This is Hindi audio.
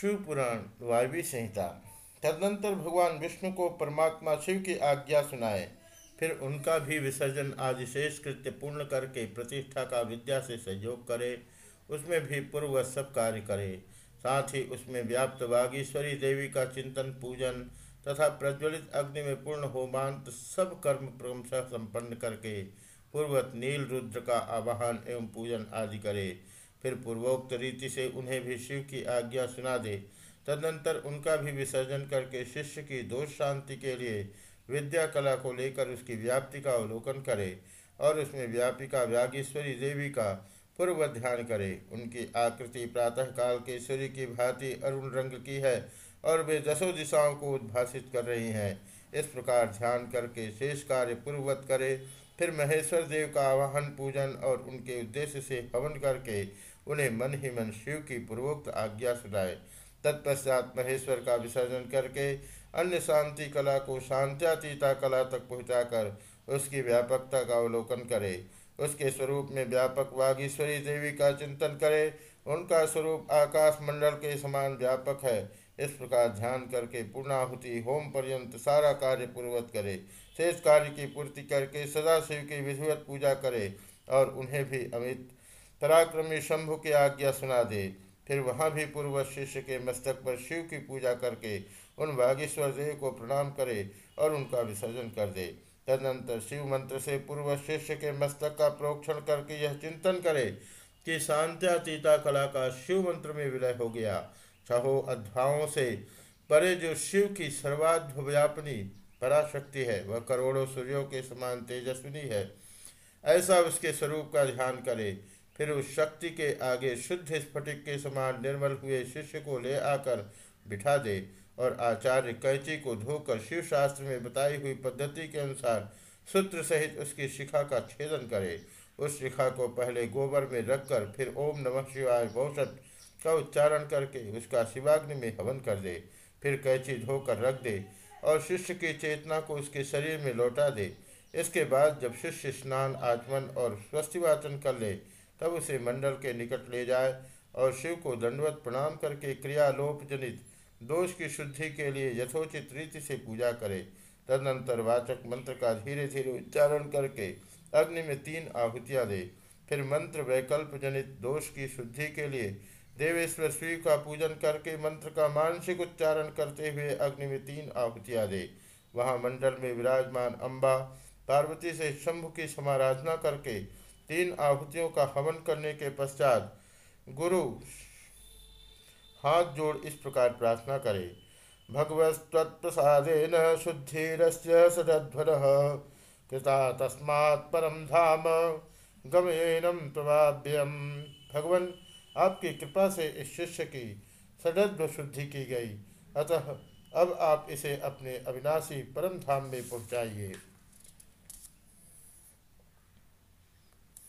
शिव पुराण, वायवी संहिता। तदनंतर भगवान विष्णु को परमात्मा शिव की आज्ञा सुनाए। फिर उनका भी विसर्जन आदि शेष कृत्य पूर्ण करके प्रतिष्ठा का विद्या से सहयोग करे, उसमें भी पूर्व सब कार्य करे। साथ ही उसमें व्याप्त वागीश्वरी देवी का चिंतन, पूजन तथा प्रज्वलित अग्नि में पूर्ण होमांत सब कर्म क्रमशः संपन्न करके पूर्वत नील रुद्र का आवाहन एवं पूजन आदि करे। फिर पूर्वोक्त रीति से उन्हें भी शिव की आज्ञा सुना दे। तदनंतर उनका भी विसर्जन करके शिष्य की दोष शांति के लिए विद्या कला को लेकर उसकी व्याप्ति का अवलोकन करे और उसमें व्यापिका व्यागीश्वरी देवी का पूर्व ध्यान करे। उनकी आकृति प्रातः काल के सूर्य की भांति अरुण रंग की है और वे दसों दिशाओं को उद्भाषित कर रही हैं। इस प्रकार ध्यान करके शेष कार्य पूर्ववत करे फिर महेश्वर देव का आवाहन, पूजन और उनके उद्देश्य से हवन करके उन्हें मन ही मन शिव की पूर्वोक्त आज्ञा सुनाए। तत्पश्चात महेश्वर का विसर्जन करके अन्य शांति कला को शांत्यातीता कला तक पहुँचाकर उसकी व्यापकता का अवलोकन करे। उसके स्वरूप में व्यापक वागीश्वरी देवी का चिंतन करे उनका स्वरूप आकाश मंडल के समान व्यापक है। इस प्रकार ध्यान करके पूर्णाहुति, होम पर्यंत सारा कार्य पूर्वत करे। शेष कार्य की पूर्ति करके सदा शिव की विधिवत पूजा करे और उन्हें भी अमित पराक्रमी शंभु की आज्ञा सुना दे। फिर वहाँ भी पूर्व शिष्य के मस्तक पर शिव की पूजा करके उन बागेश्वर देव को प्रणाम करे और उनका विसर्जन कर दे। तदनंतर शिव मंत्र से पूर्व शिष्य के मस्तक का प्रोक्षण करके यह चिंतन करे। कि शांत्यातीता कला का शिव मंत्र में विलय हो गया। छहो अध्यायों से परे जो शिव की सर्वाध्यापनी पराशक्ति है, वह करोड़ों सूर्यों के समान तेजस्विनी है। ऐसा उसके स्वरूप का ध्यान करे, फिर उस शक्ति के आगे शुद्ध स्फटिक के समान निर्मल हुए शिष्य को ले आकर बिठा दे और आचार्य कैची को धोकर शिव शास्त्र में बताई हुई पद्धति के अनुसार सूत्र सहित उसकी शिखा का छेदन करे। उस शिखा को पहले गोबर में रखकर फिर ओम नमः शिवाय बहुषट का उच्चारण करके उसका शिवाग्नि में हवन कर दे, फिर कैची धोकर रख दे और शिष्य की चेतना को उसके शरीर में लौटा दे। इसके बाद जब शिष्य स्नान, आचमन और स्वस्तिवाचन कर ले, तब उसे मंडल के निकट ले जाए और शिव को दंडवत प्रणाम करके क्रियालोप जनित दोष की शुद्धि के लिए यथोचित रीति से पूजा करे। तदनंतर वाचक मंत्र का धीरे धीरे उच्चारण करके अग्नि में तीन आहुतियाँ दे। फिर मंत्र वैकल्प जनित दोष की शुद्धि के लिए देवेश्वर श्री का पूजन करके मंत्र का मानसिक उच्चारण करते हुए अग्नि में तीन आहुतियाँ दे। वहाँ मंडल में विराजमान अम्बा पार्वती से शंभु की समाराधना करके तीन आहुतियों का हवन करने के पश्चात गुरु हाथ जोड़ इस प्रकार प्रार्थना करे। भगवत्प्रसादेन शुद्धिरस्य सदध्वर कृता तस्मात् परम धाम। गमेनम प्रभाव्यम भगवान, आपकी कृपा से इस शिष्य की सदद्व शुद्धि की गई। अतः अब आप इसे अपने अविनाशी परम धाम में पहुँचाइए।